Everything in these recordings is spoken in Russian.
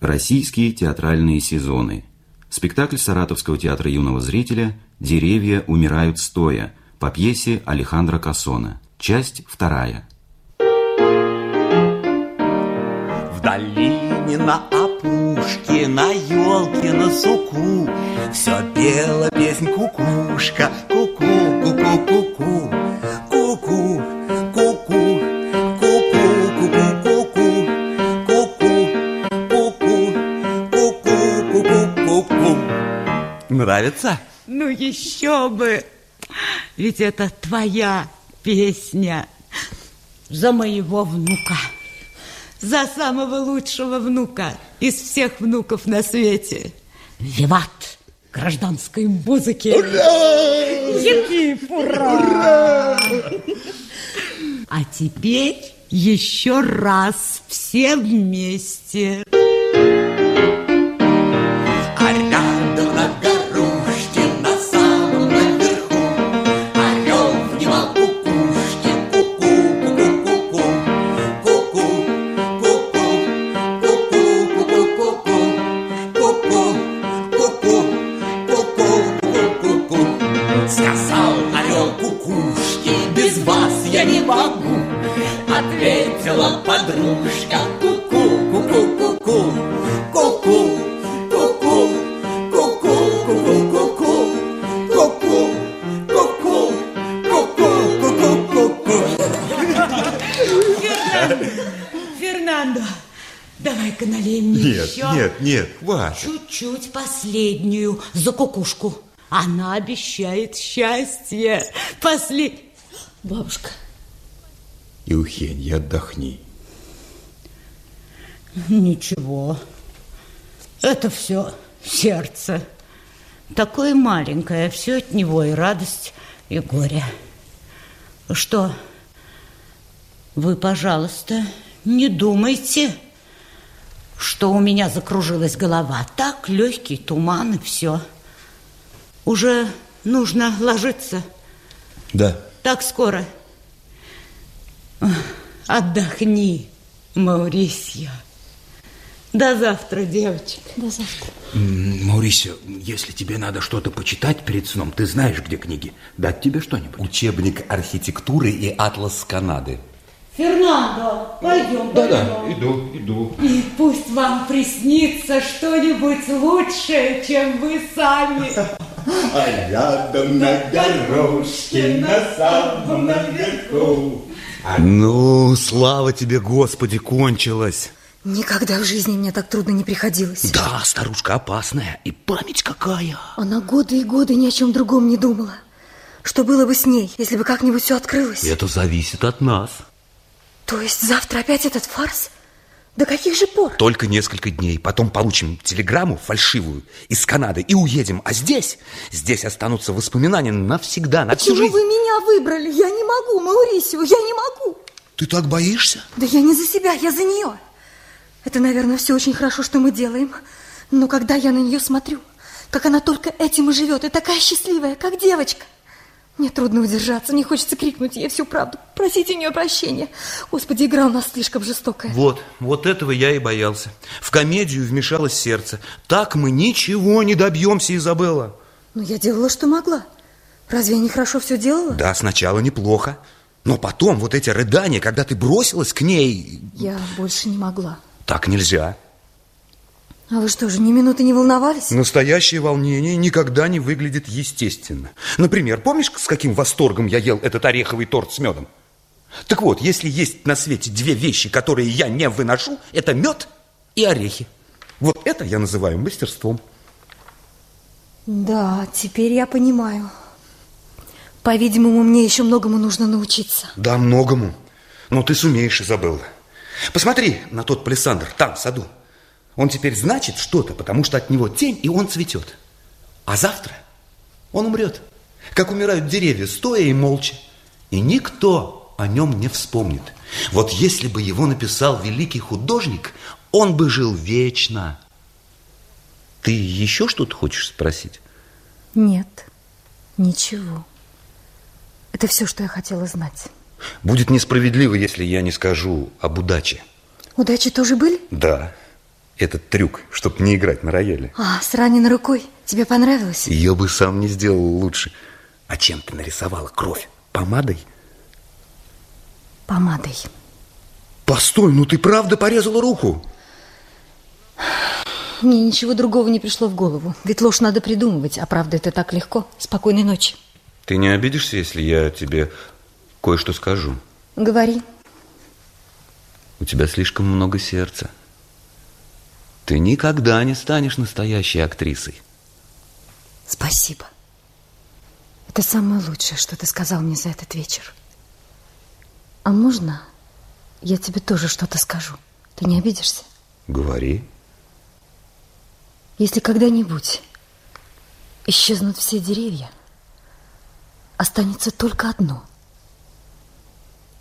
Российские театральные сезоны. Спектакль Саратовского театра юного зрителя «Деревья умирают стоя» по пьесе Алехандро Кассона. Часть вторая. В долине на опушке, на елке, на суку Все пела песнь кукушка, ку-ку, ку-ку, ку-ку Ку-ку, ку-ку, Нравится? Ну еще бы! Ведь это твоя песня за моего внука. За самого лучшего внука из всех внуков на свете. Виват гражданской музыки. Ура! Егип, ура! А теперь еще раз все вместе. А Ответила подружка, ку-ку, ку-ку, ку-ку Ку-ку, ку-ку, ку-ку, ку-ку, ку-ку Ку-ку, ку-ку, ку-ку, ку-ку Фернандо, давай-ка налей мне Нет, еще. нет, нет, хватит. Чуть-чуть последнюю за кукушку. Она обещает счастье. После... Бабушка, Евгений, отдохни. ничего. Это все сердце. Такое маленькое, все от него и радость, и горе. Что, вы, пожалуйста, не думайте, что у меня закружилась голова. Так, легкий туман и все. Уже нужно ложиться. Да. Так скоро. Отдохни, Маурисия. До завтра, девочек. До завтра. Маурисио, если тебе надо что-то почитать перед сном, ты знаешь, где книги. Дать тебе что-нибудь? Учебник архитектуры и атлас Канады. Фернандо, пойдем, пойдем. иду, иду. И пусть вам приснится что-нибудь лучшее, чем вы сами. А рядом на горошке, на самом наверху Ну, слава тебе, Господи, кончилось. Никогда в жизни мне так трудно не приходилось. Да, старушка опасная. И память какая. Она годы и годы ни о чем другом не думала. Что было бы с ней, если бы как-нибудь все открылось? Это зависит от нас. То есть завтра опять этот фарс? До каких же пор? Только несколько дней. Потом получим телеграмму фальшивую из Канады и уедем. А здесь, здесь останутся воспоминания навсегда, на всю Почему жизнь. вы меня выбрали? Я не могу, Маурисио, я не могу. Ты так боишься? Да я не за себя, я за нее. Это, наверное, все очень хорошо, что мы делаем. Но когда я на нее смотрю, как она только этим и живет, и такая счастливая, как девочка. Мне трудно удержаться, мне хочется крикнуть ей всю правду, просить у нее прощения. Господи, игра у нас слишком жестокая. Вот, вот этого я и боялся. В комедию вмешалось сердце. Так мы ничего не добьемся, Изабелла. Но я делала, что могла. Разве я нехорошо все делала? Да, сначала неплохо. Но потом вот эти рыдания, когда ты бросилась к ней, Я больше не могла. так нельзя. А вы что же, ни минуты не волновались? Настоящее волнение никогда не выглядит естественно. Например, помнишь, с каким восторгом я ел этот ореховый торт с медом? Так вот, если есть на свете две вещи, которые я не выношу, это мед и орехи. Вот это я называю мастерством. Да, теперь я понимаю. По-видимому, мне еще многому нужно научиться. Да, многому. Но ты сумеешь, Изабелла. Посмотри на тот палисандр там, в саду. Он теперь значит что-то, потому что от него тень, и он цветет. А завтра он умрет, как умирают деревья, стоя и молча. И никто о нем не вспомнит. Вот если бы его написал великий художник, он бы жил вечно. Ты еще что-то хочешь спросить? Нет, ничего. Это все, что я хотела знать. Будет несправедливо, если я не скажу об удаче. Удачи тоже были? Да. Этот трюк, чтобы не играть на рояле. А, с раненой рукой. Тебе понравилось? Ее бы сам не сделал лучше. А чем ты нарисовала кровь? Помадой? Помадой. Постой, ну ты правда порезала руку? Мне ничего другого не пришло в голову. Ведь ложь надо придумывать, а правда это так легко. Спокойной ночи. Ты не обидишься, если я тебе кое-что скажу? Говори. У тебя слишком много сердца. Ты никогда не станешь настоящей актрисой. Спасибо. Это самое лучшее, что ты сказал мне за этот вечер. А можно я тебе тоже что-то скажу? Ты не обидишься? Говори. Если когда-нибудь исчезнут все деревья, останется только одно.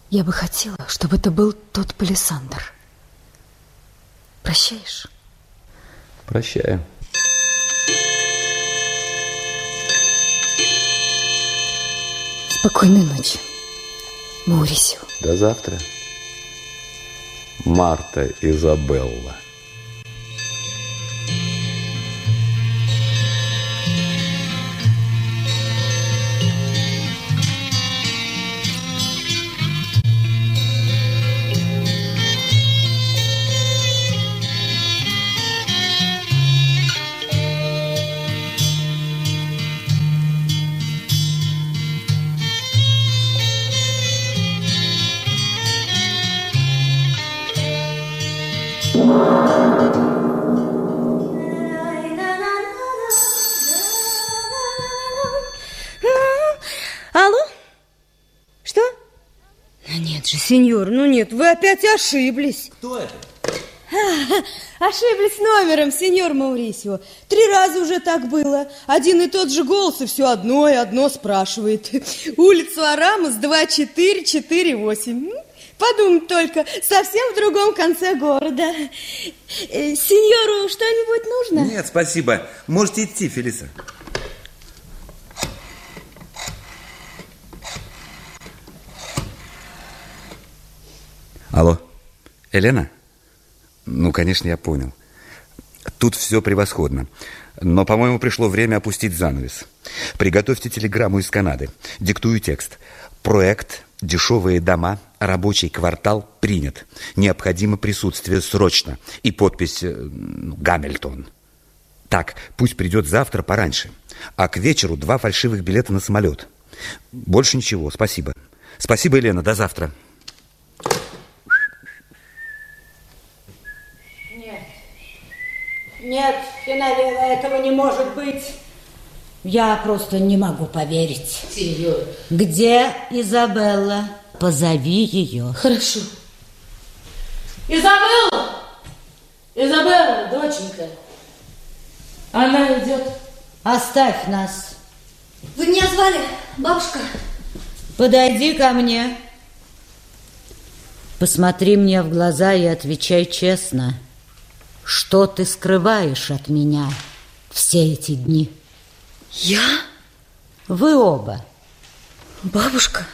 Я бы хотела, чтобы это был тот палисандр. Прощаешь? Прощаю. Спокойной ночи, Маурисио. До завтра. Марта Изабелла. Нет, вы опять ошиблись. Кто это? Ошиблись номером, сеньор Маурисио. Три раза уже так было. Один и тот же голос, и все одно и одно спрашивает. Улицу Арамус 2448. Подумать только, совсем в другом конце города. Э, Сеньору что-нибудь нужно? Нет, спасибо. Можете идти, Фелиса. Алло, Елена? Ну, конечно, я понял. Тут все превосходно. Но, по-моему, пришло время опустить занавес. Приготовьте телеграмму из Канады. Диктую текст. Проект «Дешевые дома. Рабочий квартал» принят. Необходимо присутствие срочно. И подпись э, ну, «Гамильтон». Так, пусть придет завтра пораньше. А к вечеру два фальшивых билета на самолет. Больше ничего, спасибо. Спасибо, Елена, до завтра. Нет, Финовела, этого не может быть. Я просто не могу поверить. Сеньор. Где Изабелла? Позови ее. Хорошо. Изабелла! Изабелла, доченька. Она идет. Оставь нас. Вы меня звали, бабушка? Подойди ко мне. Посмотри мне в глаза и отвечай честно. Что ты скрываешь от меня все эти дни? Я? Вы оба. Бабушка?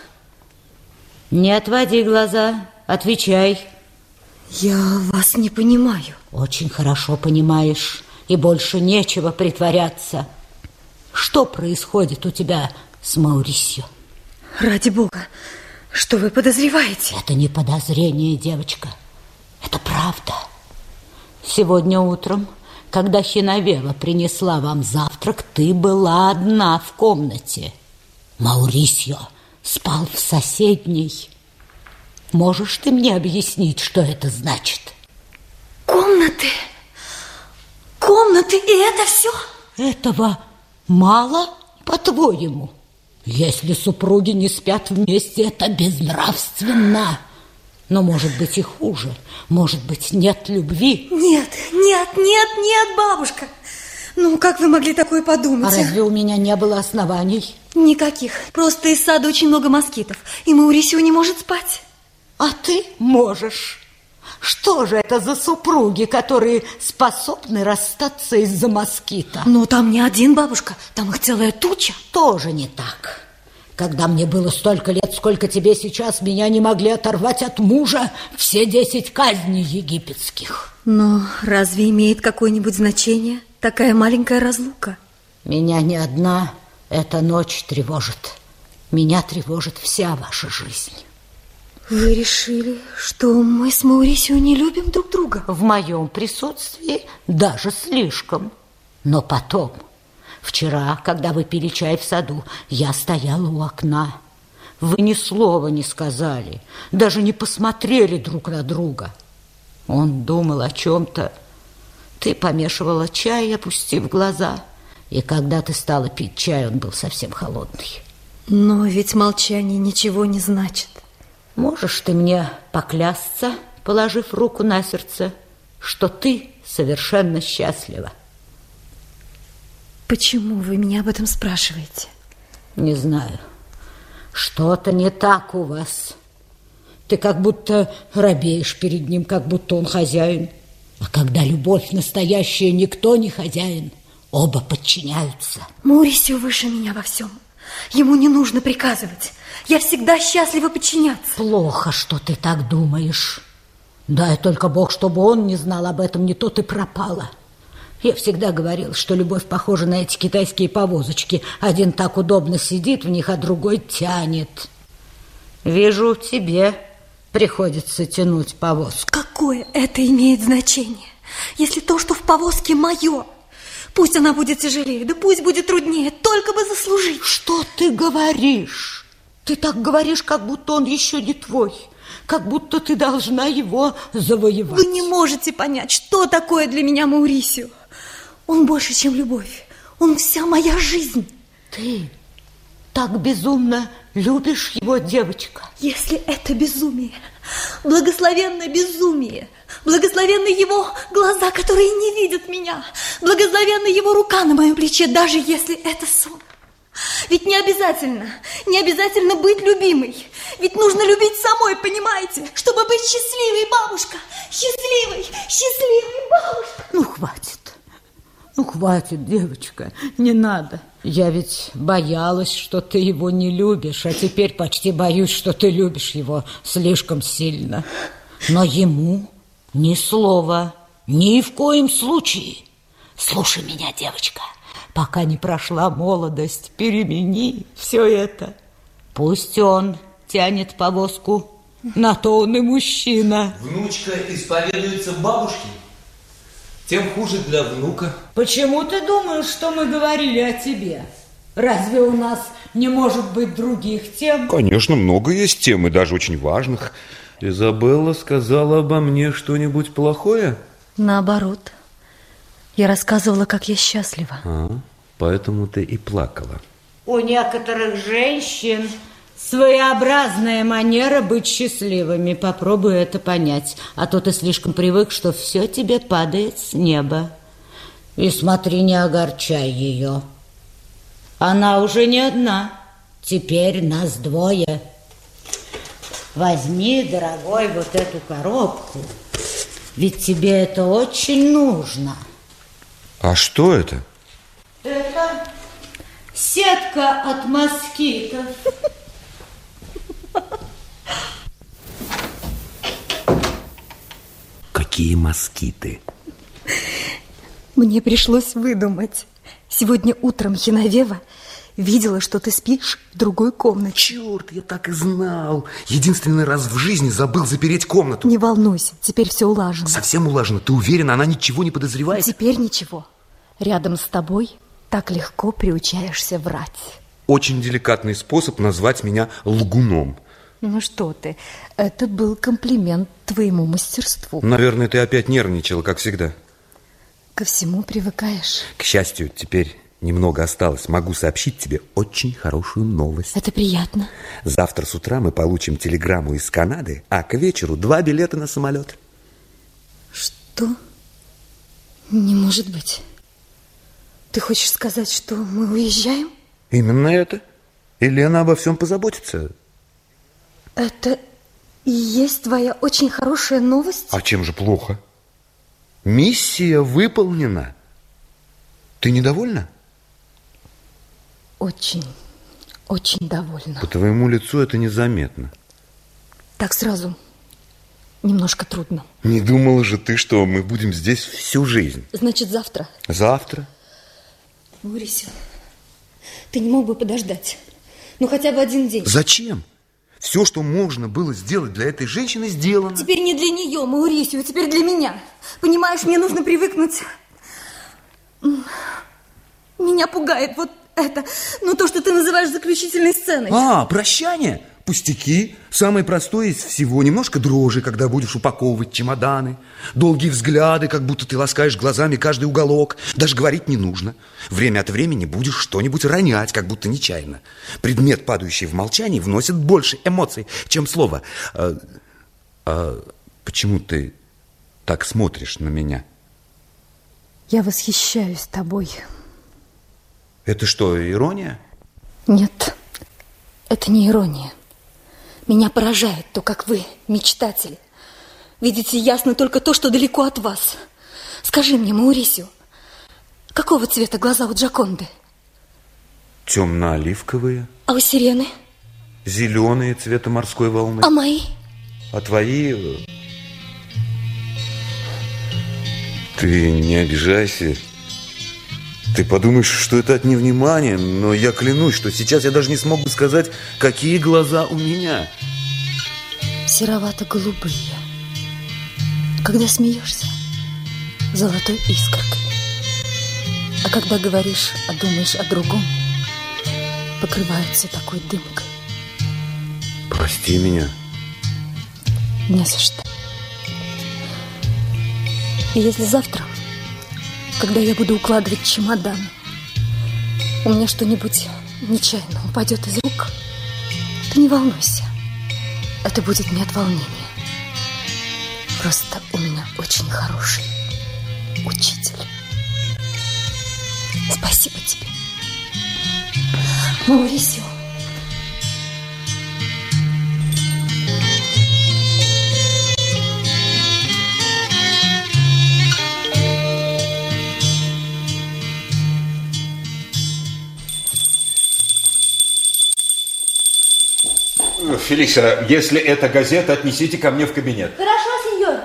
Не отводи глаза, отвечай. Я вас не понимаю. Очень хорошо понимаешь, и больше нечего притворяться. Что происходит у тебя с Маурисио? Ради бога, что вы подозреваете? Это не подозрение, девочка. Это правда. Сегодня утром, когда Хиновела принесла вам завтрак, ты была одна в комнате. Маурисио спал в соседней. Можешь ты мне объяснить, что это значит? Комнаты? Комнаты, и это все? Этого мало, по-твоему? Если супруги не спят вместе, это безнравственно. Но может быть и хуже. Может быть, нет любви. Нет, нет, нет, нет, бабушка. Ну, как вы могли такое подумать? А разве у меня не было оснований? Никаких. Просто из сада очень много москитов, и Маурисио не может спать. А ты можешь. Что же это за супруги, которые способны расстаться из-за москита? Но там не один, бабушка, там их целая туча. Тоже не так. Когда мне было столько лет, сколько тебе сейчас, меня не могли оторвать от мужа все десять казней египетских. Но разве имеет какое-нибудь значение такая маленькая разлука? Меня не одна эта ночь тревожит. Меня тревожит вся ваша жизнь. Вы решили, что мы с Маурисио не любим друг друга? В моем присутствии даже слишком. Но потом, вчера, когда вы пили чай в саду, я стояла у окна. Вы ни слова не сказали, даже не посмотрели друг на друга. Он думал о чем-то. Ты помешивала чай, опустив глаза. И когда ты стала пить чай, он был совсем холодный. Но ведь молчание ничего не значит. Можешь ты мне поклясться, положив руку на сердце, что ты совершенно счастлива? Почему вы меня об этом спрашиваете? Не знаю. Что-то не так у вас. Ты как будто робеешь перед ним, как будто он хозяин. А когда любовь настоящая, никто не хозяин. Оба подчиняются. Маурисио выше меня во всем. Ему не нужно приказывать. Я всегда счастлива подчиняться. Плохо, что ты так думаешь. Дай только Бог, чтобы он не знал об этом, не то ты пропала. Я всегда говорил, что любовь похожа на эти китайские повозочки. Один так удобно сидит в них, а другой тянет. Вижу, тебе приходится тянуть повозку. Какое это имеет значение, если то, что в повозке, мое? Пусть она будет тяжелее, да пусть будет труднее, только бы заслужить. Что ты говоришь? Ты так говоришь, как будто он еще не твой, как будто ты должна его завоевать. Вы не можете понять, что такое для меня Маурисио. Он больше, чем любовь. Он вся моя жизнь. Ты так безумно любишь его, девочка. Если это безумие, благословенное безумие, благословенны его глаза, которые не видят меня, благословенна его рука на моем плече, даже если это сон. Ведь не обязательно, не обязательно быть любимой. Ведь нужно любить самой, понимаете? Чтобы быть счастливой, бабушка. Счастливой, счастливой, бабушка. Ну, хватит. Ну, хватит, девочка, не надо. Я ведь боялась, что ты его не любишь, а теперь почти боюсь, что ты любишь его слишком сильно. Но ему ни слова, ни в коем случае. Слушай меня, девочка, пока не прошла молодость, перемени все это. Пусть он тянет повозку, на то он и мужчина. Внучка исповедуется бабушке, тем хуже для внука. Почему ты думаешь, что мы говорили о тебе? Разве у нас не может быть других тем? Конечно, много есть тем, и даже очень важных. Изабелла сказала обо мне что-нибудь плохое? Наоборот. Я рассказывала, как я счастлива. А, поэтому ты и плакала. У некоторых женщин своеобразная манера быть счастливыми. Попробуй это понять. А то ты слишком привык, что все тебе падает с неба. И смотри, не огорчай ее. Она уже не одна. Теперь нас двое. Возьми, дорогой, вот эту коробку. Ведь тебе это очень нужно. А что это? Это сетка от москитов. Какие москиты? Мне пришлось выдумать. Сегодня утром Хиновева видела, что ты спишь в другой комнате. Черт, я так и знал. Единственный раз в жизни забыл запереть комнату. Не волнуйся, теперь все улажено. Совсем улажено. Ты уверена, она ничего не подозревает? Теперь ничего. Рядом с тобой так легко приучаешься врать. Очень деликатный способ назвать меня лгуном. Ну что ты, это был комплимент твоему мастерству. Наверное, ты опять нервничала, как всегда. Ко всему привыкаешь. К счастью, теперь немного осталось. Могу сообщить тебе очень хорошую новость. Это приятно. Завтра с утра мы получим телеграмму из Канады, а к вечеру два билета на самолет. Что? Не может быть. Ты хочешь сказать, что мы уезжаем? Именно это. Елена обо всем позаботится. Это и есть твоя очень хорошая новость? А чем же плохо? Миссия выполнена. Ты недовольна? Очень, очень довольна. По твоему лицу это незаметно. Так сразу немножко трудно. Не думала же ты, что мы будем здесь всю жизнь. Значит, завтра. Завтра? Маурисио, ты не мог бы подождать? Ну, хотя бы один день. Зачем? Все, что можно было сделать для этой женщины, сделано. Теперь не для нее, Маурисио, теперь для меня. Понимаешь, мне нужно привыкнуть. Меня пугает вот это. Ну, то, что ты называешь заключительной сценой. А, прощание? Пустяки. Самое простое из всего. Немножко дрожи, когда будешь упаковывать чемоданы. Долгие взгляды, как будто ты ласкаешь глазами каждый уголок. Даже говорить не нужно. Время от времени будешь что-нибудь ронять, как будто нечаянно. Предмет, падающий в молчании, вносит больше эмоций, чем слово. А, а почему ты так смотришь на меня? Я восхищаюсь тобой. Это что, ирония? Нет, это не ирония. Меня поражает то, как вы, мечтатели, видите ясно только то, что далеко от вас. Скажи мне, Маурисио, какого цвета глаза у Джаконды? Темно-оливковые, А у сирены? зеленые цвета морской волны. А мои? А твои... Ты не обижайся. Ты подумаешь, что это от невнимания, но я клянусь, что сейчас я даже не смог бы сказать, какие глаза у меня. Серовато-голубые. Когда смеешься, золотой искоркой. А когда говоришь, а думаешь о другом, покрываются такой дымкой. Прости меня. Не за что. И если завтра, когда я буду укладывать чемодан, у меня что-нибудь нечаянно упадет из рук, ты не волнуйся. Это будет не от волнения. Просто у меня очень хороший учитель. Спасибо тебе. Маурисио. Фелиса, если это газета, отнесите ко мне в кабинет. Хорошо, сеньор.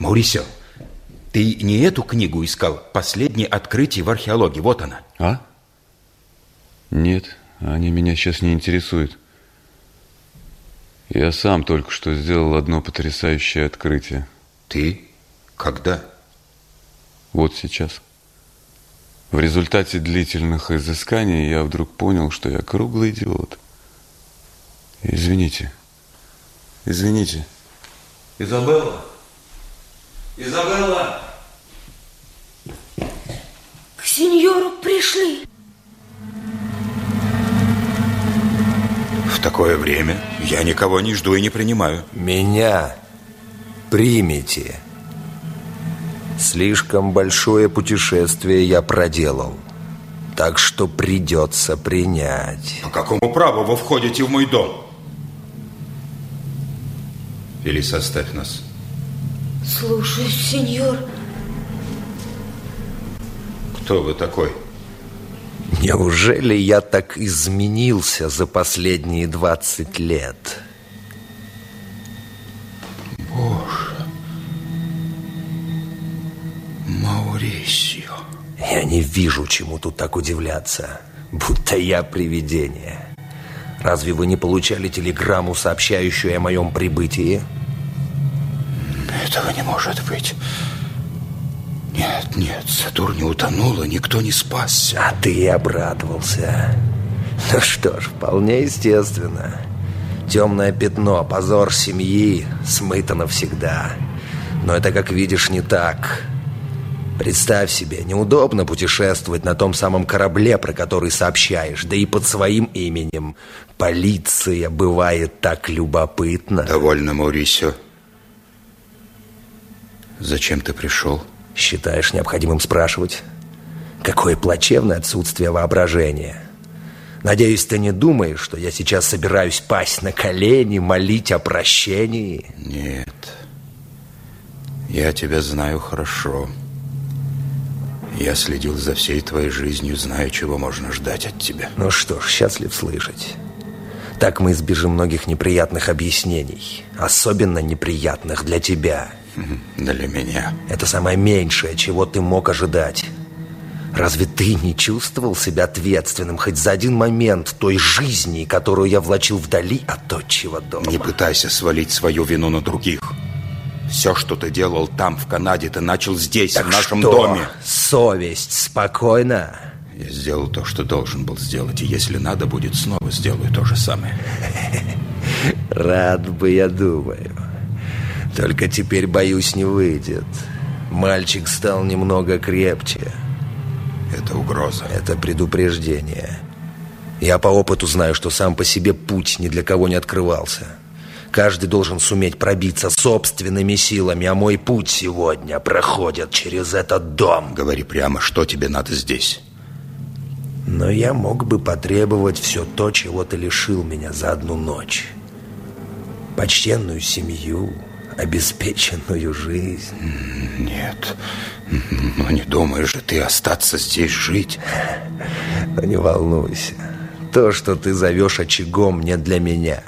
Маурисио, ты не эту книгу искал? Последнее открытие в археологии. Вот она. А? Нет, они меня сейчас не интересуют. Я сам только что сделал одно потрясающее открытие. Ты? Когда? Вот сейчас. В результате длительных изысканий я вдруг понял, что я круглый идиот. Извините. Извините. Изабелла? Изабелла! К сеньору пришли. В такое время я никого не жду и не принимаю. Меня примите. Слишком большое путешествие я проделал. Так что придется принять. По какому праву вы входите в мой дом? Фелиса, оставь нас. Слушай, сеньор. Кто вы такой? Неужели я так изменился за последние 20 лет? Боже. Маурисио. Я не вижу, чему тут так удивляться. Будто я привидение. Разве вы не получали телеграмму, сообщающую о моем прибытии? Этого не может быть. Нет, нет, Сатурн не утонула, никто не спасся. А ты и обрадовался. Ну что ж, вполне естественно. Темное пятно, позор семьи, смыто навсегда. Но это, как видишь, не так. Представь себе, неудобно путешествовать на том самом корабле, про который сообщаешь, да и под своим именем. Полиция бывает так любопытна. Довольно, Маурисио. Зачем ты пришел? Считаешь необходимым спрашивать? Какое плачевное отсутствие воображения. Надеюсь, ты не думаешь, что я сейчас собираюсь пасть на колени, молить о прощении? Нет. Я тебя знаю хорошо. Я следил за всей твоей жизнью, знаю, чего можно ждать от тебя. Ну что ж, счастлив слышать. Так мы избежим многих неприятных объяснений. Особенно неприятных для тебя. Для меня. Это самое меньшее, чего ты мог ожидать. Разве ты не чувствовал себя ответственным хоть за один момент той жизни, которую я влачил вдали от отчего дома? Не пытайся свалить свою вину на других. Все, что ты делал там, в Канаде, ты начал здесь, так в нашем что? доме. Совесть, спокойно. Я сделал то, что должен был сделать, и если надо будет, снова сделаю то же самое. Рад бы, я думаю. Только теперь, боюсь, не выйдет. Мальчик стал немного крепче. Это угроза. Это предупреждение. Я по опыту знаю, что сам по себе путь ни для кого не открывался. Каждый должен суметь пробиться собственными силами, а мой путь сегодня проходит через этот дом. Говори прямо, что тебе надо здесь. Но я мог бы потребовать все то, чего ты лишил меня за одну ночь. Почтенную семью, обеспеченную жизнь. Нет, но не думаешь же ты остаться здесь жить? Но не волнуйся. То, что ты зовешь очагом, не для меня.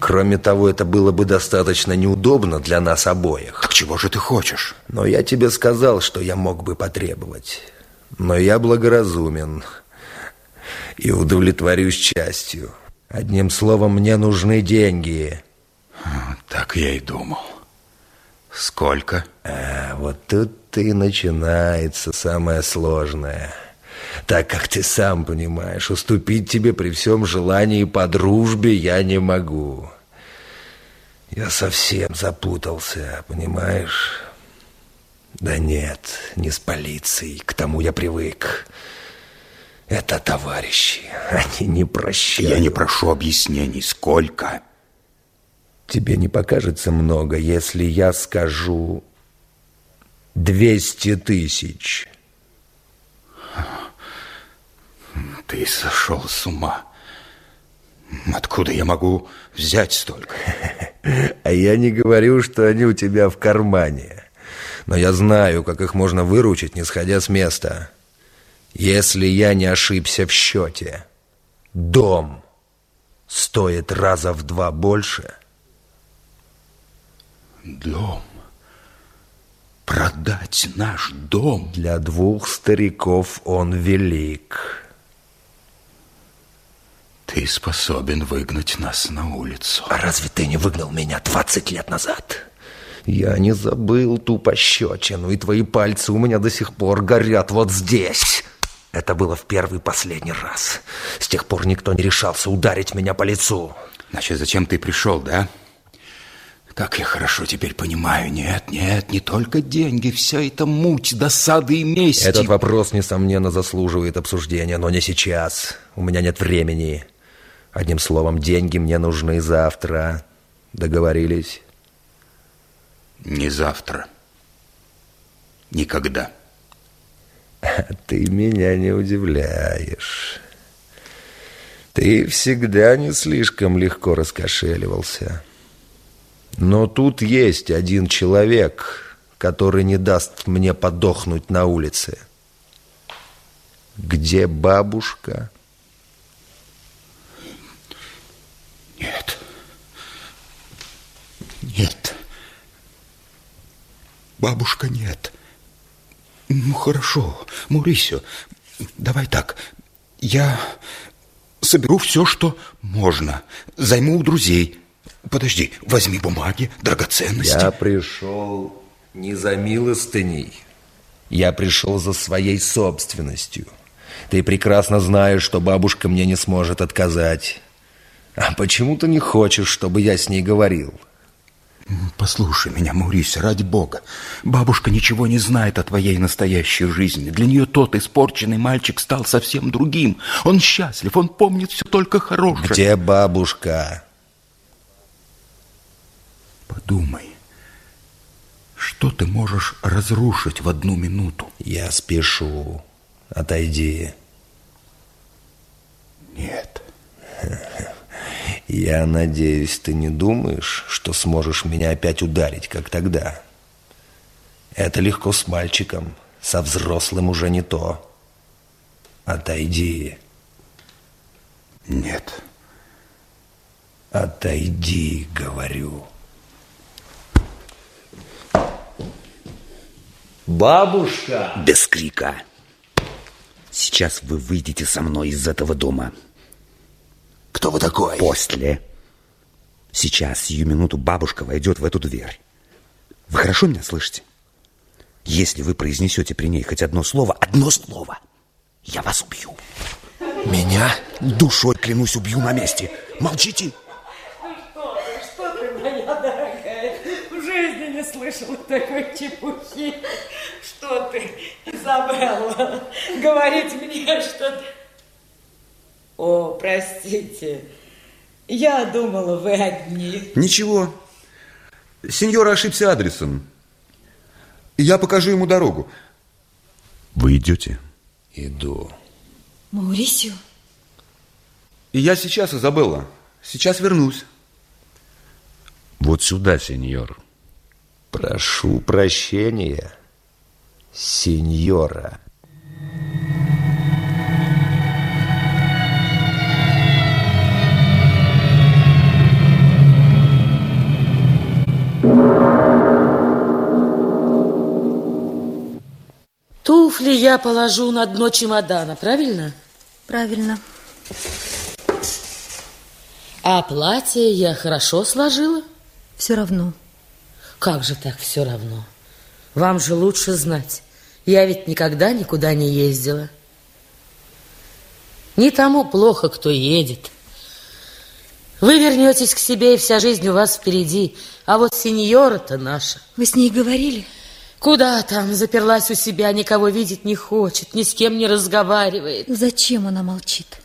Кроме того, это было бы достаточно неудобно для нас обоих. Так чего же ты хочешь? Но я тебе сказал, что я мог бы потребовать. Но я благоразумен и удовлетворюсь частью. Одним словом, мне нужны деньги. Так я и думал. Сколько? А, вот тут и начинается самое сложное. Так как ты сам понимаешь, уступить тебе при всем желании по дружбе я не могу. Я совсем запутался, понимаешь? Да нет, не с полицией, к тому я привык. Это товарищи, они не прощают. Я не прошу объяснений. Сколько? Тебе не покажется много, если я скажу двести тысяч. Ты сошел с ума. Откуда я могу взять столько? А я не говорю, что они у тебя в кармане. Но я знаю, как их можно выручить, не сходя с места. Если я не ошибся в счете, дом стоит раза в два больше. Дом? Продать наш дом? Для двух стариков он велик. Ты способен выгнать нас на улицу. А разве ты не выгнал меня 20 лет назад? Я не забыл ту пощечину, и твои пальцы у меня до сих пор горят вот здесь. Это было в первый и последний раз. С тех пор никто не решался ударить меня по лицу. Значит, зачем ты пришел, да? Как я хорошо теперь понимаю. Нет, нет, не только деньги. Все это муть, досады и месть. Этот вопрос, несомненно, заслуживает обсуждения, но не сейчас. У меня нет времени. Одним словом, деньги мне нужны завтра. Договорились? Не завтра. Никогда. Ты меня не удивляешь. Ты всегда не слишком легко раскошеливался. Но тут есть один человек, который не даст мне подохнуть на улице. Где бабушка? Нет. Нет. Бабушка нет. Ну, хорошо, Мурисио, давай так. Я соберу все, что можно. Займу у друзей. Подожди, возьми бумаги, драгоценности. Я пришел не за милостыней. Я пришел за своей собственностью. Ты прекрасно знаешь, что бабушка мне не сможет отказать. А почему ты не хочешь, чтобы я с ней говорил? Послушай меня, Мурис, ради бога. Бабушка ничего не знает о твоей настоящей жизни. Для нее тот испорченный мальчик стал совсем другим. Он счастлив, он помнит все только хорошее. Где бабушка? Подумай, что ты можешь разрушить в одну минуту? Я спешу. Отойди. Нет. Я надеюсь, ты не думаешь, что сможешь меня опять ударить, как тогда. Это легко с мальчиком. Со взрослым уже не то. Отойди. Нет. Отойди, говорю. Бабушка! Без крика. Сейчас вы выйдете со мной из этого дома. Кто вы такой? После. Сейчас, сию минуту, бабушка войдет в эту дверь. Вы хорошо меня слышите? Если вы произнесете при ней хоть одно слово, одно слово, я вас убью. Меня? Душой, клянусь, убью на месте. Молчите. Что ты, моя дорогая, в жизни не слышала такой чепухи. Что ты, Изабелла, говорить мне, что ты... О, простите, я думала, вы одни. Ничего. Сеньор ошибся адресом. Я покажу ему дорогу. Вы идете? Иду. Маурисио, И я сейчас, Изабелла. Сейчас вернусь. Вот сюда, сеньор. Прошу прощения, сеньора. Туфли я положу на дно чемодана, правильно? правильно. А платье я хорошо сложила? Все равно. Как же так все равно? Вам же лучше знать. Я ведь никогда никуда не ездила. Не тому плохо, кто едет. Вы вернетесь к себе, и вся жизнь у вас впереди. А вот сеньора-то наша. Вы с ней говорили? Куда там? Заперлась у себя, никого видеть не хочет, ни с кем не разговаривает. Зачем она молчит?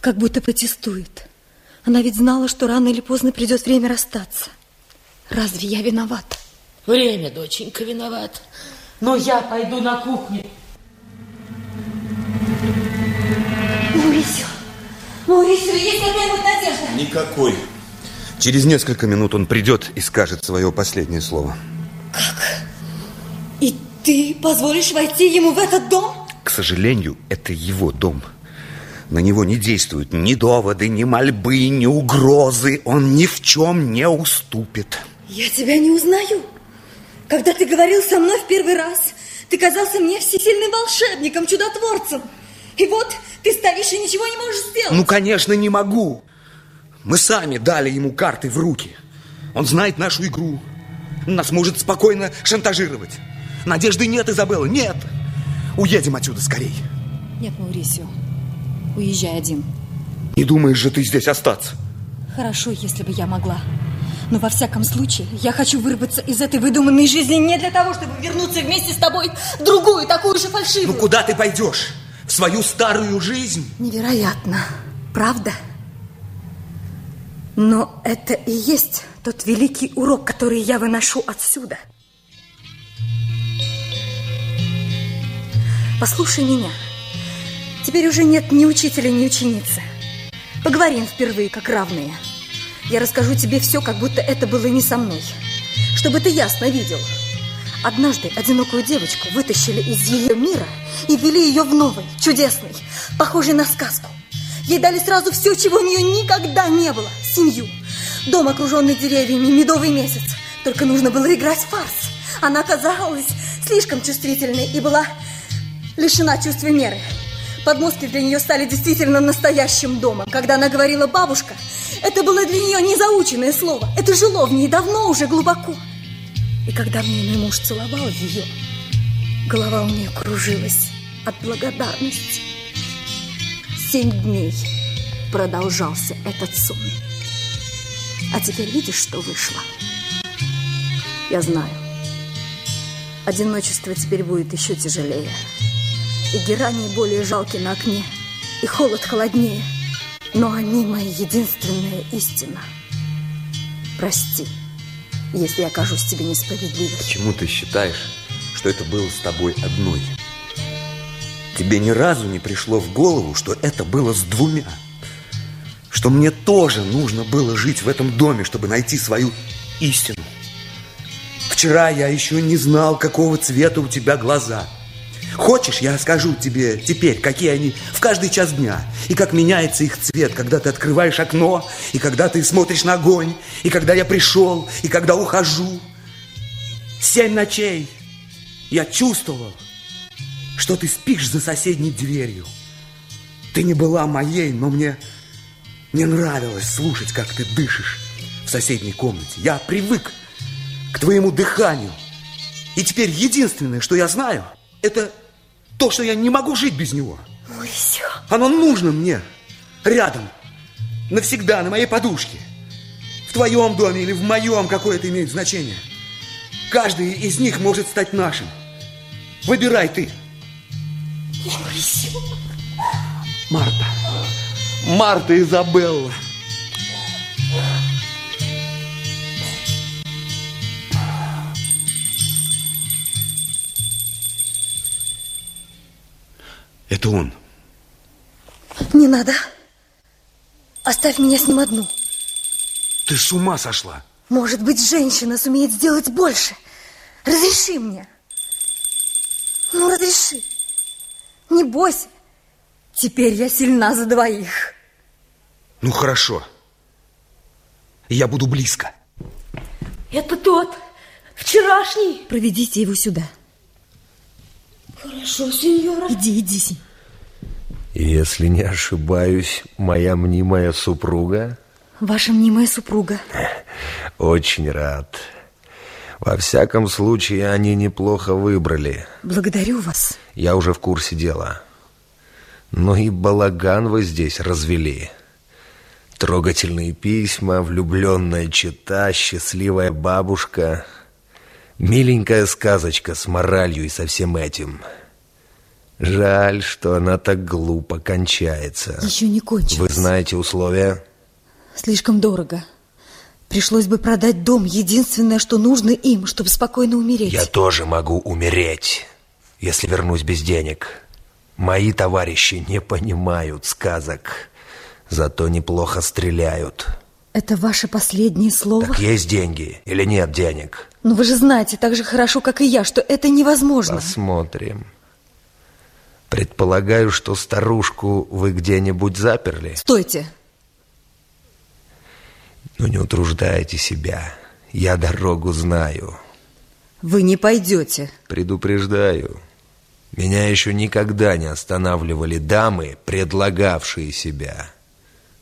Как будто протестует. Она ведь знала, что рано или поздно придет время расстаться. Разве я виновата? Время, доченька, виноват. Но я пойду на кухню. Маурисио, Маурисио, есть какая-нибудь надежда? Никакой. Через несколько минут он придет и скажет свое последнее слово. И ты позволишь войти ему в этот дом? К сожалению, это его дом. На него не действуют ни доводы, ни мольбы, ни угрозы. Он ни в чем не уступит. Я тебя не узнаю. Когда ты говорил со мной в первый раз, ты казался мне всесильным волшебником, чудотворцем. И вот ты стоишь и ничего не можешь сделать. Ну, конечно, не могу. Мы сами дали ему карты в руки. Он знает нашу игру. Нас может спокойно шантажировать. Надежды нет, Изабелла, нет. Уедем отсюда скорей. Нет, Маурисио, уезжай один. Не думаешь же ты здесь остаться? Хорошо, если бы я могла. Но во всяком случае, я хочу вырваться из этой выдуманной жизни не для того, чтобы вернуться вместе с тобой в другую, такую же фальшивую. Ну куда ты пойдешь? В свою старую жизнь? Невероятно, правда? Но это и есть тот великий урок, который я выношу отсюда. Послушай меня. Теперь уже нет ни учителя, ни ученицы. Поговорим впервые, как равные. Я расскажу тебе все, как будто это было не со мной. Чтобы ты ясно видел. Однажды одинокую девочку вытащили из ее мира и ввели ее в новый, чудесный, похожий на сказку. Ей дали сразу все, чего у нее никогда не было. Семью, дом, окруженный деревьями, медовый месяц. Только нужно было играть фарс. Она оказалась слишком чувствительной и была лишена чувства меры. Подмостки для нее стали действительно настоящим домом. Когда она говорила «бабушка», это было для нее не заученное слово. Это жило в ней давно уже глубоко. И когда мой муж целовал ее, голова у нее кружилась от благодарности. Семь дней продолжался этот сон. А теперь видишь, что вышло? Я знаю. Одиночество теперь будет еще тяжелее. И герани более жалки на окне, и холод холоднее. Но они моя единственная истина. Прости, если я окажусь тебе несправедливой. Почему ты считаешь, что это было с тобой одной? Тебе ни разу не пришло в голову, что это было с двумя? Что мне тоже нужно было жить в этом доме, чтобы найти свою истину? Вчера я еще не знал, какого цвета у тебя глаза. Хочешь, я скажу тебе теперь, какие они в каждый час дня, и как меняется их цвет, когда ты открываешь окно, и когда ты смотришь на огонь, и когда я пришел, и когда ухожу. Семь ночей я чувствовал, что ты спишь за соседней дверью. Ты не была моей, но мне не нравилось слушать, как ты дышишь в соседней комнате. Я привык к твоему дыханию. И теперь единственное, что я знаю, это то, что я не могу жить без него. Мурисио. Оно нужно мне рядом, навсегда, на моей подушке. В твоем доме или в моем, какое это имеет значение. Каждый из них может стать нашим. Выбирай ты. Мурисио. Марта. Марта Изабелла. Это он. Не надо. Оставь меня с ним одну. Ты с ума сошла? Может быть, женщина сумеет сделать больше. Разреши мне. Ну, разреши. Не бойся. Теперь я сильна за двоих. Ну, хорошо. Я буду близко. Это тот, вчерашний. Проведите его сюда. Хорошо, сеньора. Иди, иди. Если не ошибаюсь, моя мнимая супруга Ваша мнимая супруга. очень рад. Во всяком случае, они неплохо выбрали. Благодарю вас. Я уже в курсе дела. Ну и балаган вы здесь развели. Трогательные письма, влюбленная чита, счастливая бабушка. Миленькая сказочка с моралью и со всем этим. Жаль, что она так глупо кончается. Еще не кончилось. Вы знаете условия? Слишком дорого. Пришлось бы продать дом, единственное, что нужно им, чтобы спокойно умереть. Я тоже могу умереть, если вернусь без денег. Мои товарищи не понимают сказок, зато неплохо стреляют. Это ваше последнее слово? Так есть деньги или нет денег? Но вы же знаете так же хорошо, как и я, что это невозможно. Посмотрим. Предполагаю, что старушку вы где-нибудь заперли. Стойте. Ну не утруждайте себя. Я дорогу знаю. Вы не пойдете. Предупреждаю. Меня еще никогда не останавливали дамы, предлагавшие себя,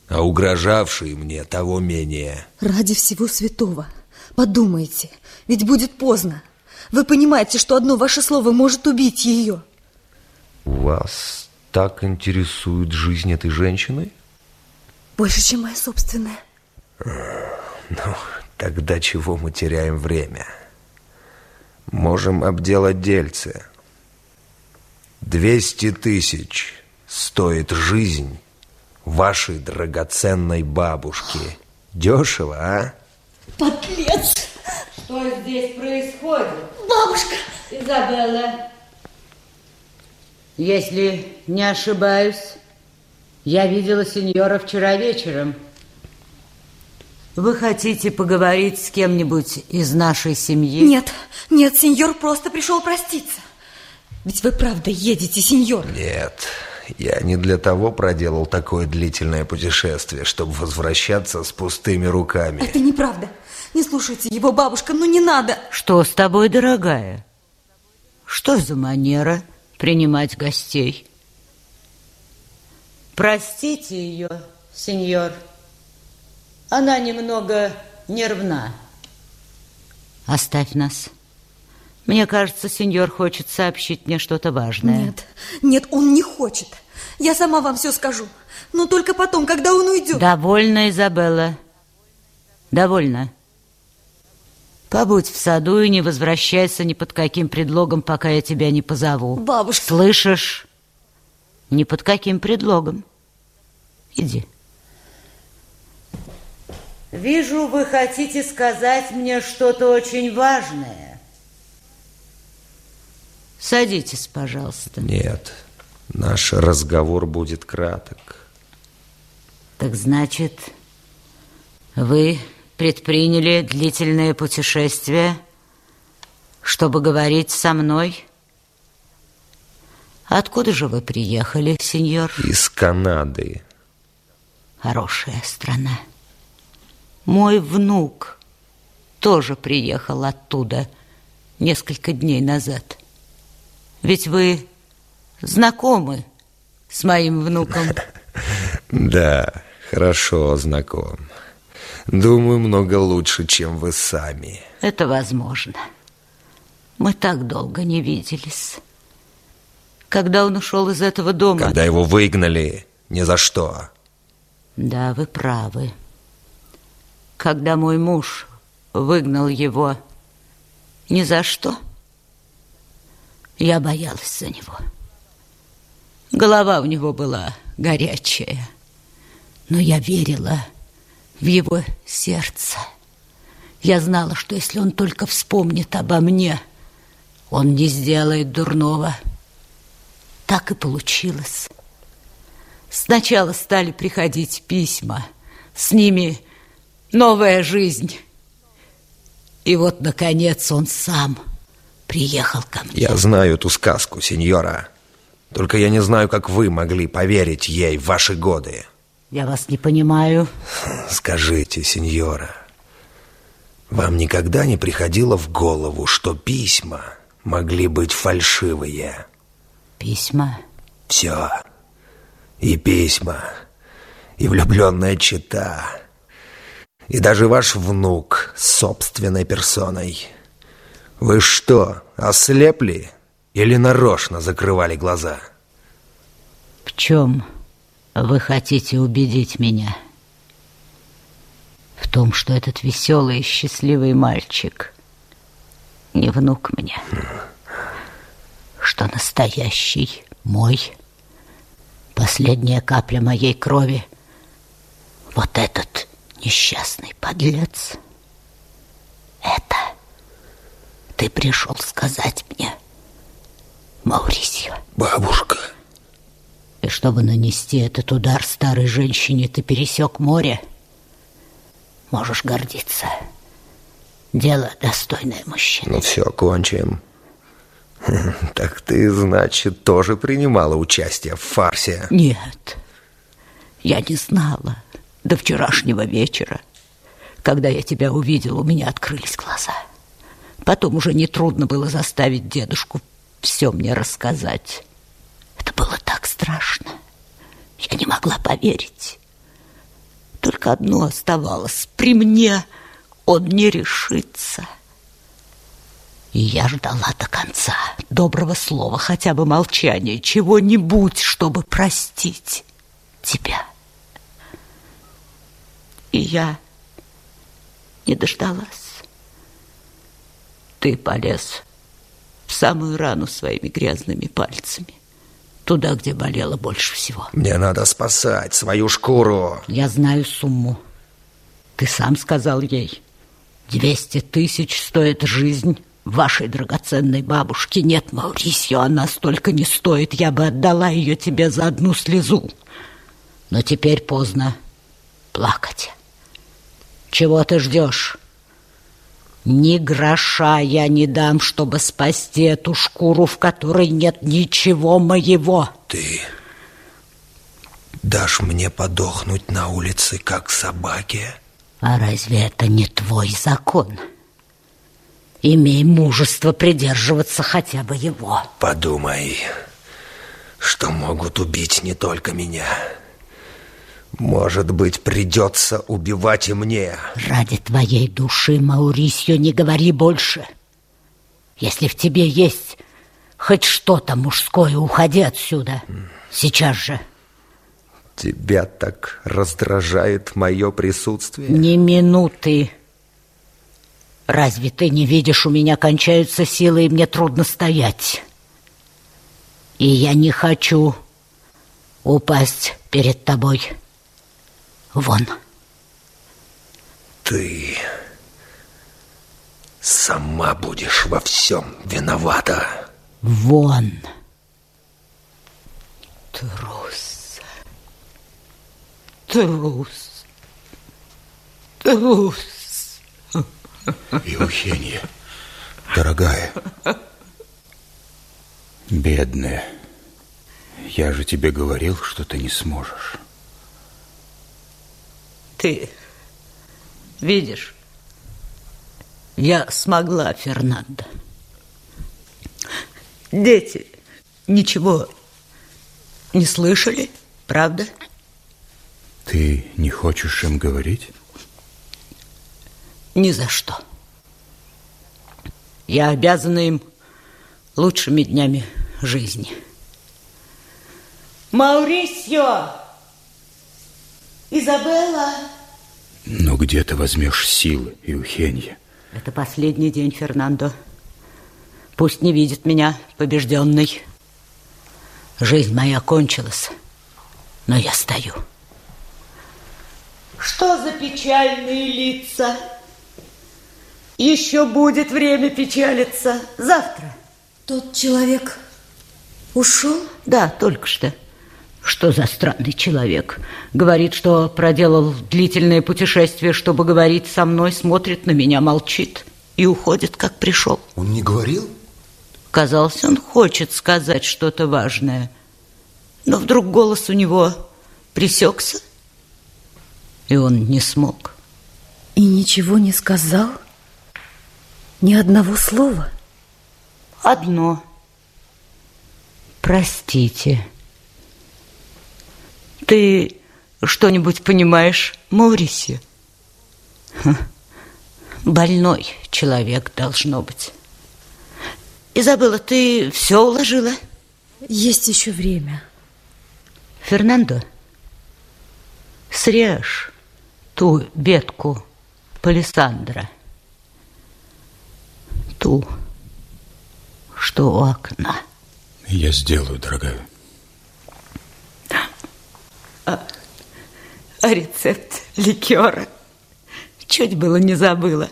а угрожавшие мне того менее. Ради всего святого. Подумайте, ведь будет поздно. Вы понимаете, что одно ваше слово может убить ее. Вас так интересует жизнь этой женщины? Больше, чем моя собственная. Ну, тогда чего мы теряем время? Можем обделать дельце. Двести тысяч стоит жизнь вашей драгоценной бабушки. Дешево, а? Подлец! Что здесь происходит? Бабушка! Изабелла, если не ошибаюсь, я видела сеньора вчера вечером. Вы хотите поговорить с кем-нибудь из нашей семьи? Нет, нет, сеньор просто пришел проститься. Ведь вы правда едете, сеньор. Нет, я не для того проделал такое длительное путешествие, чтобы возвращаться с пустыми руками. Это неправда. Не слушайте его, бабушка, ну не надо. Что с тобой, дорогая? Что за манера принимать гостей? Простите ее, сеньор. Она немного нервна. Оставь нас. Мне кажется, сеньор хочет сообщить мне что-то важное. Нет, нет, он не хочет. Я сама вам все скажу. Но только потом, когда он уйдет. Довольно, Изабелла. Довольно. Побудь в саду и не возвращайся ни под каким предлогом, пока я тебя не позову. Бабушка. Слышишь? Ни под каким предлогом. Иди. Вижу, вы хотите сказать мне что-то очень важное. Садитесь, пожалуйста. Нет, наш разговор будет краток. Так значит, вы предприняли длительное путешествие, чтобы говорить со мной? Откуда же вы приехали, сеньор? Из Канады. Хорошая страна. Мой внук тоже приехал оттуда несколько дней назад. Ведь вы знакомы с моим внуком. Да, хорошо знаком. Думаю, много лучше, чем вы сами. Это возможно. Мы так долго не виделись. Когда он ушел из этого дома... Когда его выгнали, ни за что. Да, вы правы. Когда мой муж выгнал его ни за что, я боялась за него. Голова у него была горячая, но я верила в его сердце. Я знала, что если он только вспомнит обо мне, он не сделает дурного. Так и получилось. Сначала стали приходить письма, с ними новая жизнь. И вот, наконец, он сам приехал ко мне. Я знаю эту сказку, сеньора. Только я не знаю, как вы могли поверить ей в ваши годы. Я вас не понимаю. Скажите, сеньора, вам никогда не приходило в голову, что письма могли быть фальшивые? Письма? Все. И письма, и влюбленная чита, и даже ваш внук с собственной персоной. Вы что, ослепли или нарочно закрывали глаза? В чем вы хотите убедить меня? В том, что этот веселый и счастливый мальчик не внук мне, что настоящий мой Последняя капля моей крови. Вот этот несчастный подлец. Это ты пришел сказать мне, Маурисио. Бабушка. И чтобы нанести этот удар старой женщине, ты пересек море. Можешь гордиться. Дело достойное мужчины. Ну все, кончим. Так ты, значит, тоже принимала участие в фарсе? Нет, я не знала до вчерашнего вечера. Когда я тебя увидел, у меня открылись глаза. Потом уже нетрудно было заставить дедушку все мне рассказать. Это было так страшно. Я не могла поверить. Только одно оставалось. При мне он не решится. И я ждала до конца доброго слова, хотя бы молчания, чего-нибудь, чтобы простить тебя. И я не дождалась. Ты полез в самую рану своими грязными пальцами, туда, где болело больше всего. Мне надо спасать свою шкуру. Я знаю сумму. Ты сам сказал ей. Двести тысяч стоит жизнь вашей драгоценной бабушки. Нет, Маурисио, она столько не стоит. Я бы отдала ее тебе за одну слезу. Но теперь поздно плакать. Чего ты ждешь? Ни гроша я не дам, чтобы спасти эту шкуру, в которой нет ничего моего. Ты дашь мне подохнуть на улице, как собаке? А разве это не твой закон? — Имей мужество придерживаться хотя бы его. Подумай, что могут убить не только меня. Может быть, придется убивать и мне. Ради твоей души, Маурисио, не говори больше. Если в тебе есть хоть что-то мужское, уходи отсюда. Сейчас же. Тебя так раздражает мое присутствие? Ни минуты. Разве ты не видишь, у меня кончаются силы, и мне трудно стоять. И я не хочу упасть перед тобой. Вон. Ты сама будешь во всем виновата. Вон. Трус. Трус. Трус. Евгения, дорогая, бедная, Я же тебе говорил, что ты не сможешь. Ты видишь, я смогла, Фернандо. Дети ничего не слышали, правда? Ты не хочешь им говорить? Ни за что. Я обязана им лучшими днями жизни. Маурисио! Изабелла! Но где ты возьмешь силы, Евгения? Это последний день, Фернандо. Пусть не видит меня побежденной. Жизнь моя кончилась, но я стою. Что за печальные лица? Еще будет время печалиться. Завтра. Тот человек ушел? Да, только что. Что за странный человек? Говорит, что проделал длительное путешествие, чтобы говорить со мной, смотрит на меня, молчит и уходит, как пришел. Он не говорил? Казалось, он хочет сказать что-то важное. Но вдруг голос у него пресекся, и он не смог. И ничего не сказал? Ни одного слова? Одно. Простите. Ты что-нибудь понимаешь, Маурисия? Больной человек должно быть. Изабелла, ты все уложила? Есть еще время. Фернандо, срежь ту ветку палисандра. Ту, что у окна. Я сделаю, дорогая. А, а рецепт ликера? Чуть было не забыла.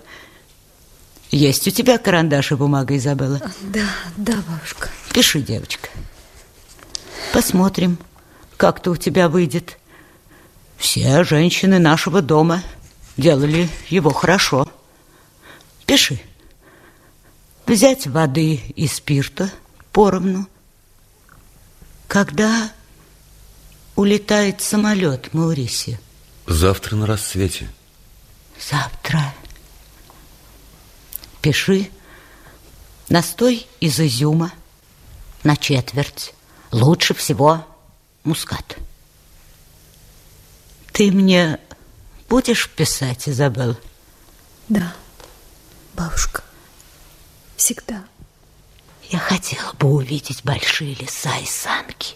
Есть у тебя карандаш и бумага, Изабелла? Да, да, бабушка. Пиши, девочка. Посмотрим, как-то у тебя выйдет. Все женщины нашего дома делали его хорошо. Пиши. Взять воды и спирта поровну. Когда улетает самолет, Маурисия? Завтра на рассвете. Завтра. Пиши. Настой из изюма на четверть. Лучше всего мускат. Ты мне будешь писать, Изабелла? Да, бабушка. Всегда. Я хотела бы увидеть большие леса и санки.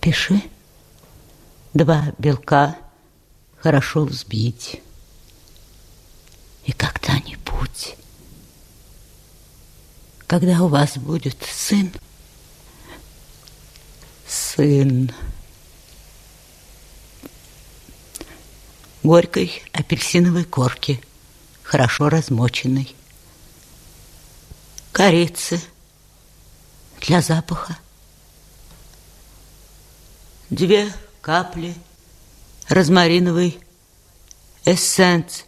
Пиши. Два белка хорошо взбить. И когда-нибудь, когда у вас будет сын, сын горькой апельсиновой корки, хорошо размоченной, корицы для запаха, две капли розмариновой эссенции.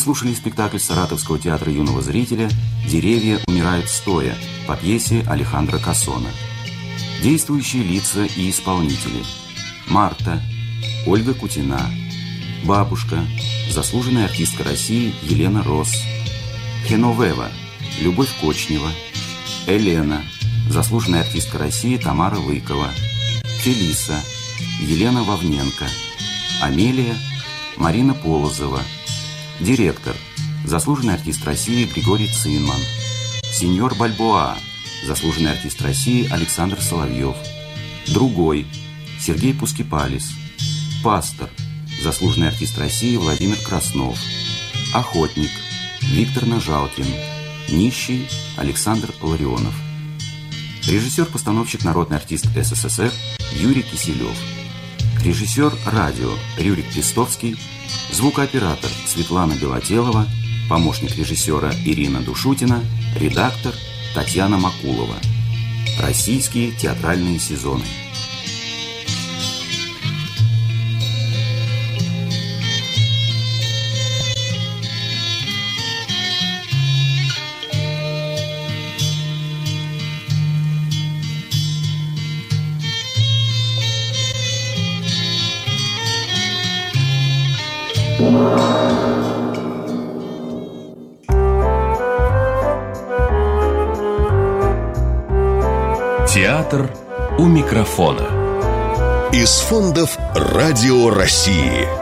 Слушали спектакль Саратовского театра юного зрителя «Деревья умирают стоя» по пьесе Алехандро Кассона. Действующие лица и исполнители. Марта, Ольга Кутина, бабушка, заслуженная артистка России Елена Росс, Хеновева, Любовь Кочнева, Елена, заслуженная артистка России Тамара Лыкова, Фелиса, Елена Вовненко, Амелия, Марина Полозова, Директор, заслуженный артист России Григорий Цинман. Сеньор Бальбоа, заслуженный артист России Александр Соловьев. Другой, Сергей Пускипалис. Пастор, заслуженный артист России Владимир Краснов. Охотник Виктор Нажалкин. Нищий Александр Ларионов. Режиссер-постановщик, народный артист СССР Юрий Киселев. Режиссер радио Рюрик Крестовский. Звукооператор Светлана Белотелова. Помощник режиссера Ирина Душутина. Редактор Татьяна Макулова. Российские театральные сезоны. «Радио России».